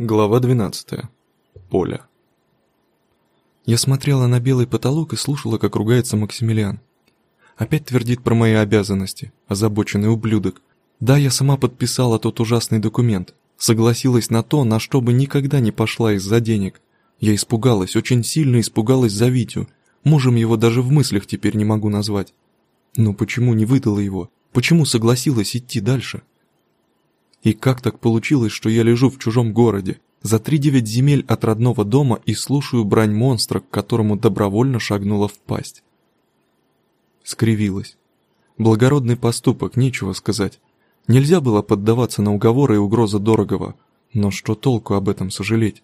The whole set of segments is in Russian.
Глава 12. Поля. Я смотрела на белый потолок и слушала, как ругается Максимилиан. Опять твердит про мои обязанности, озабоченный ублюдок. Да, я сама подписала тот ужасный документ, согласилась на то, на что бы никогда не пошла из-за денег. Я испугалась, очень сильно испугалась за Витю. Мужем его даже в мыслях теперь не могу назвать. Но почему не выдала его? Почему согласилась идти дальше? И как так получилось, что я лежу в чужом городе, за три девять земель от родного дома и слушаю брань монстра, к которому добровольно шагнула в пасть? Скривилась. Благородный поступок, нечего сказать. Нельзя было поддаваться на уговоры и угрозы дорогого, но что толку об этом сожалеть?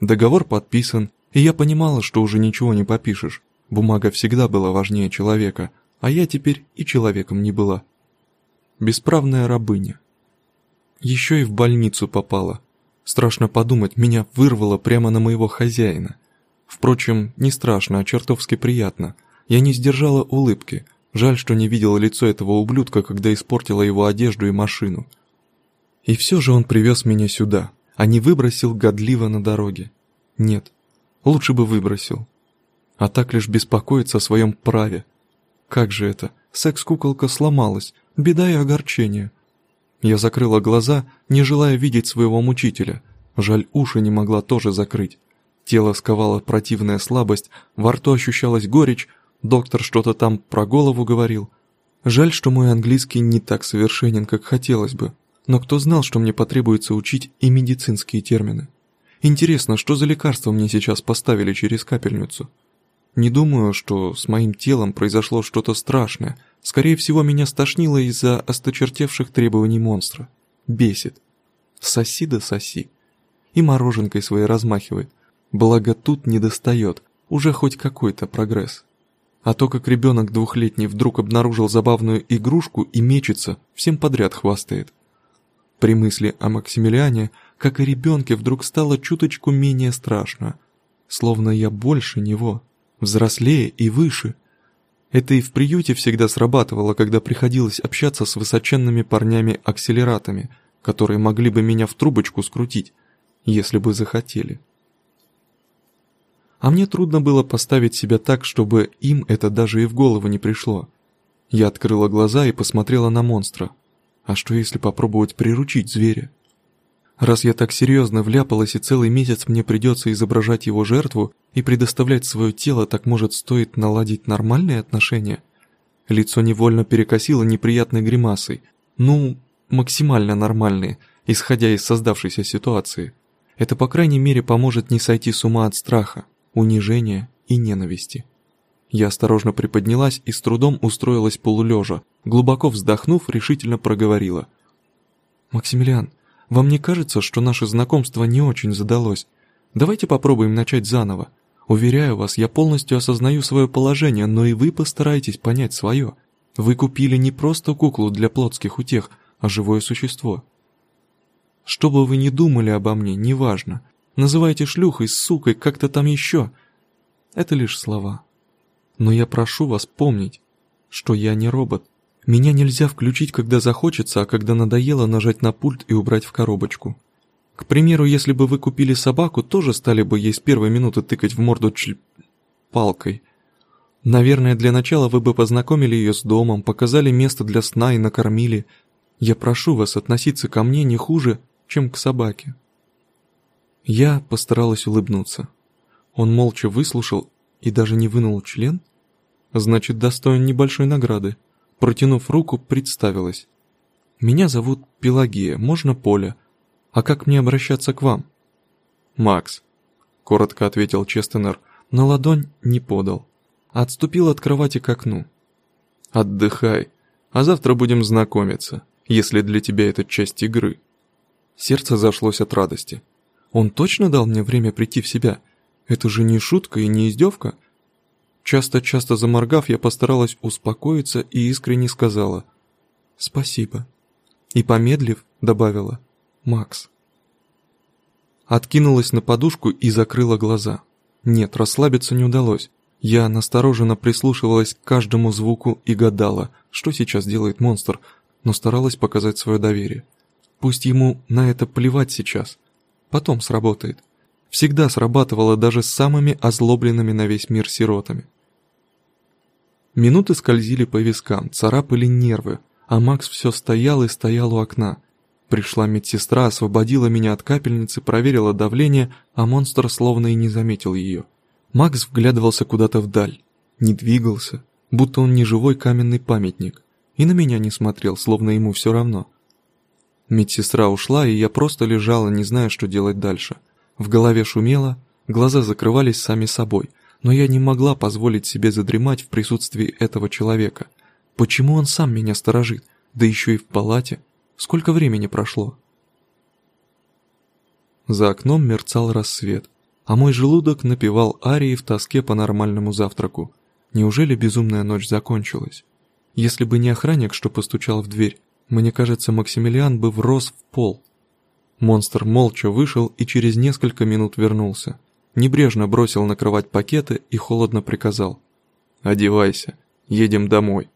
Договор подписан, и я понимала, что уже ничего не попишешь. Бумага всегда была важнее человека, а я теперь и человеком не была. Бесправная рабыня. Еще и в больницу попала. Страшно подумать, меня вырвало прямо на моего хозяина. Впрочем, не страшно, а чертовски приятно. Я не сдержала улыбки. Жаль, что не видела лицо этого ублюдка, когда испортила его одежду и машину. И все же он привез меня сюда, а не выбросил годливо на дороге. Нет, лучше бы выбросил. А так лишь беспокоиться о своем праве. Как же это? Секс-куколка сломалась. Беда и огорчение. Я закрыла глаза, не желая видеть своего мучителя. Жаль, уши не могла тоже закрыть. Тело сковало противная слабость, во рту ощущалась горечь, доктор что-то там про голову говорил. Жаль, что мой английский не так совершенен, как хотелось бы. Но кто знал, что мне потребуется учить и медицинские термины? Интересно, что за лекарство мне сейчас поставили через капельницу? Не думаю, что с моим телом произошло что-то страшное – Скорее всего, меня стошнило из-за осточертевших требований монстра. Бесит. Соси да соси. И мороженкой своей размахивает. Благо тут не достает. Уже хоть какой-то прогресс. А то, как ребенок двухлетний вдруг обнаружил забавную игрушку и мечется, всем подряд хвастает. При мысли о Максимилиане, как и ребенке, вдруг стало чуточку менее страшно. Словно я больше него, взрослее и выше – это и в приюте всегда срабатывало, когда приходилось общаться с высоченными парнями-акселератами, которые могли бы меня в трубочку скрутить, если бы захотели. А мне трудно было поставить себя так, чтобы им это даже и в голову не пришло. Я открыла глаза и посмотрела на монстра. А что если попробовать приручить зверя? Раз я так серьезно вляпалась и целый месяц мне придется изображать его жертву, и предоставлять свое тело, так может стоит наладить нормальные отношения? Лицо невольно перекосило неприятной гримасой. Ну, максимально нормальные, исходя из создавшейся ситуации. Это, по крайней мере, поможет не сойти с ума от страха, унижения и ненависти. Я осторожно приподнялась и с трудом устроилась полулежа, глубоко вздохнув, решительно проговорила. «Максимилиан, вам не кажется, что наше знакомство не очень задалось? Давайте попробуем начать заново. Уверяю вас, я полностью осознаю свое положение, но и вы постарайтесь понять свое. Вы купили не просто куклу для плотских утех, а живое существо. Что бы вы ни думали обо мне, неважно. Называйте шлюхой, сукой, как-то там еще. Это лишь слова. Но я прошу вас помнить, что я не робот. Меня нельзя включить, когда захочется, а когда надоело нажать на пульт и убрать в коробочку. К примеру, если бы вы купили собаку, тоже стали бы ей с первой минуты тыкать в морду чл... палкой. Наверное, для начала вы бы познакомили ее с домом, показали место для сна и накормили. Я прошу вас относиться ко мне не хуже, чем к собаке. Я постаралась улыбнуться. Он молча выслушал и даже не вынул член? Значит, достоин небольшой награды. Протянув руку, представилась. «Меня зовут Пелагея, можно Поля. А как мне обращаться к вам?» «Макс», — коротко ответил Честенер, но ладонь не подал. Отступил от кровати к окну. «Отдыхай, а завтра будем знакомиться, если для тебя это часть игры». Сердце зашлось от радости. «Он точно дал мне время прийти в себя? Это же не шутка и не издевка?» Часто-часто заморгав, я постаралась успокоиться и искренне сказала «Спасибо». И помедлив, добавила Макс. Откинулась на подушку и закрыла глаза. Нет, расслабиться не удалось. Я настороженно прислушивалась к каждому звуку и гадала, что сейчас делает монстр, но старалась показать свое доверие. Пусть ему на это плевать сейчас. потом сработает. Всегда срабатывало даже с самыми озлобленными на весь мир сиротами. Минуты скользили по вискам, царапали нервы, а Макс все стоял и стоял у окна. Пришла медсестра, освободила меня от капельницы, проверила давление, а монстр словно и не заметил ее. Макс вглядывался куда-то вдаль, не двигался, будто он не живой каменный памятник, и на меня не смотрел, словно ему все равно. Медсестра ушла, и я просто лежала, не зная, что делать дальше. В голове шумело, глаза закрывались сами собой — но я не могла позволить себе задремать в присутствии этого человека. Почему он сам меня сторожит, да еще и в палате? Сколько времени прошло? За окном мерцал рассвет, а мой желудок напевал арии в тоске по нормальному завтраку. Неужели безумная ночь закончилась? Если бы не охранник, что постучал в дверь, мне кажется, Максимилиан бы врос в пол. Монстр молча вышел и через несколько минут вернулся небрежно бросил на кровать пакеты и холодно приказал. «Одевайся, едем домой».